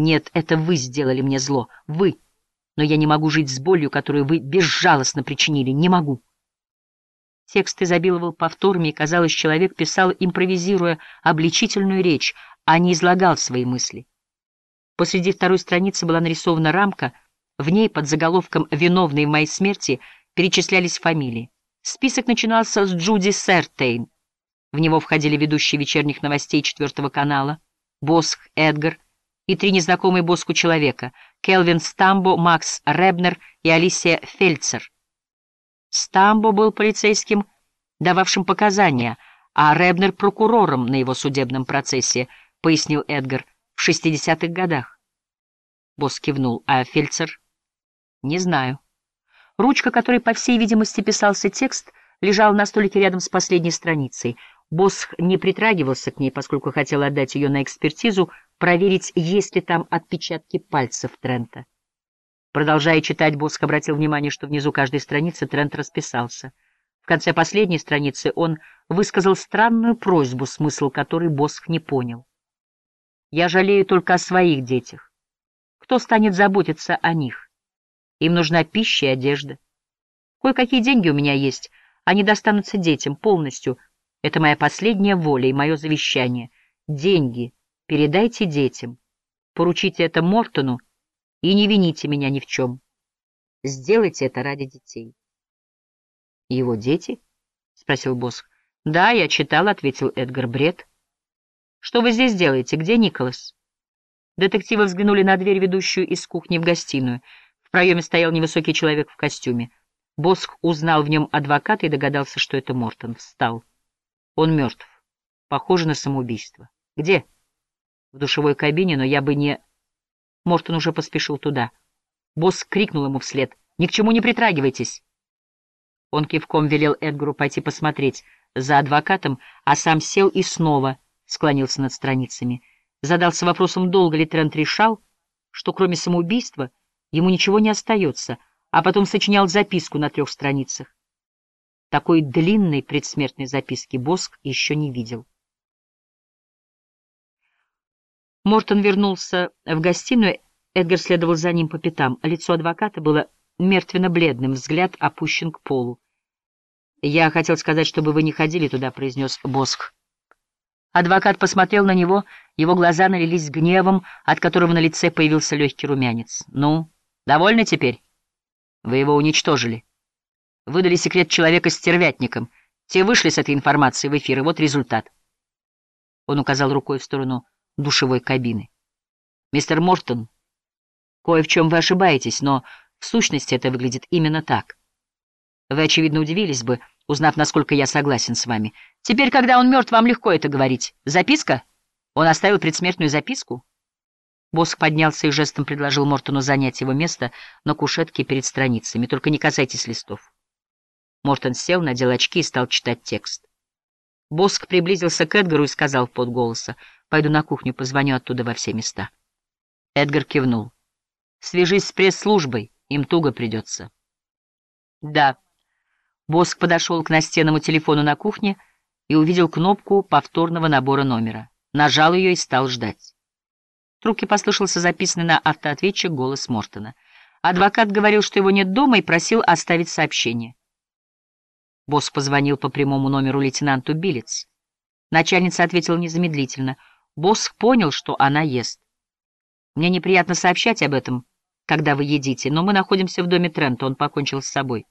Нет, это вы сделали мне зло. Вы. Но я не могу жить с болью, которую вы безжалостно причинили. Не могу. Текст изобиловал повторами, и, казалось, человек писал, импровизируя обличительную речь, а не излагал свои мысли. Посреди второй страницы была нарисована рамка, в ней под заголовком «Виновные в моей смерти» перечислялись фамилии. Список начинался с Джуди Сертейн. В него входили ведущие вечерних новостей четвертого канала, Босх Эдгар и три незнакомые Боску человека — Келвин Стамбо, Макс Ребнер и Алисия Фельцер. Стамбо был полицейским, дававшим показания, а Ребнер — прокурором на его судебном процессе, — пояснил Эдгар, — в 60-х годах. Босс кивнул, а Фельцер — не знаю. Ручка, которой, по всей видимости, писался текст, лежала на столике рядом с последней страницей — Босх не притрагивался к ней, поскольку хотел отдать ее на экспертизу, проверить, есть ли там отпечатки пальцев Трента. Продолжая читать, Босх обратил внимание, что внизу каждой страницы Трент расписался. В конце последней страницы он высказал странную просьбу, смысл которой Босх не понял. «Я жалею только о своих детях. Кто станет заботиться о них? Им нужна пища и одежда. Кое-какие деньги у меня есть, они достанутся детям полностью — это моя последняя воля и мое завещание. Деньги передайте детям. Поручите это Мортону и не вините меня ни в чем. Сделайте это ради детей. — Его дети? — спросил Босх. — Да, я читал, — ответил Эдгар Бред. — Что вы здесь делаете? Где Николас? Детективы взглянули на дверь, ведущую из кухни в гостиную. В проеме стоял невысокий человек в костюме. Босх узнал в нем адвоката и догадался, что это Мортон. Встал. Он мертв. Похоже на самоубийство. Где? В душевой кабине, но я бы не... Мортон уже поспешил туда. Босс крикнул ему вслед. «Ни к чему не притрагивайтесь!» Он кивком велел Эдгару пойти посмотреть за адвокатом, а сам сел и снова склонился над страницами. Задался вопросом, долго ли Трент решал, что кроме самоубийства ему ничего не остается, а потом сочинял записку на трех страницах. Такой длинной предсмертной записки Боск еще не видел. Мортон вернулся в гостиную, Эдгар следовал за ним по пятам. Лицо адвоката было мертвенно-бледным, взгляд опущен к полу. «Я хотел сказать, чтобы вы не ходили туда», — произнес Боск. Адвокат посмотрел на него, его глаза налились гневом, от которого на лице появился легкий румянец. «Ну, довольны теперь? Вы его уничтожили» выдали секрет человека стервятникам. Те вышли с этой информацией в эфир, и вот результат. Он указал рукой в сторону душевой кабины. «Мистер Мортон, кое в чем вы ошибаетесь, но в сущности это выглядит именно так. Вы, очевидно, удивились бы, узнав, насколько я согласен с вами. Теперь, когда он мертв, вам легко это говорить. Записка? Он оставил предсмертную записку?» Босс поднялся и жестом предложил Мортону занять его место на кушетке перед страницами. «Только не касайтесь листов». Мортон сел, надел очки и стал читать текст. Боск приблизился к Эдгару и сказал в полголоса, «Пойду на кухню, позвоню оттуда во все места». Эдгар кивнул. «Свяжись с пресс-службой, им туго придется». «Да». Боск подошел к настенному телефону на кухне и увидел кнопку повторного набора номера. Нажал ее и стал ждать. В трубке послышался записанный на автоответчик голос Мортона. Адвокат говорил, что его нет дома, и просил оставить сообщение. Босс позвонил по прямому номеру лейтенанту Билец. Начальница ответила незамедлительно. Босс понял, что она ест. «Мне неприятно сообщать об этом, когда вы едите, но мы находимся в доме Трента, он покончил с собой».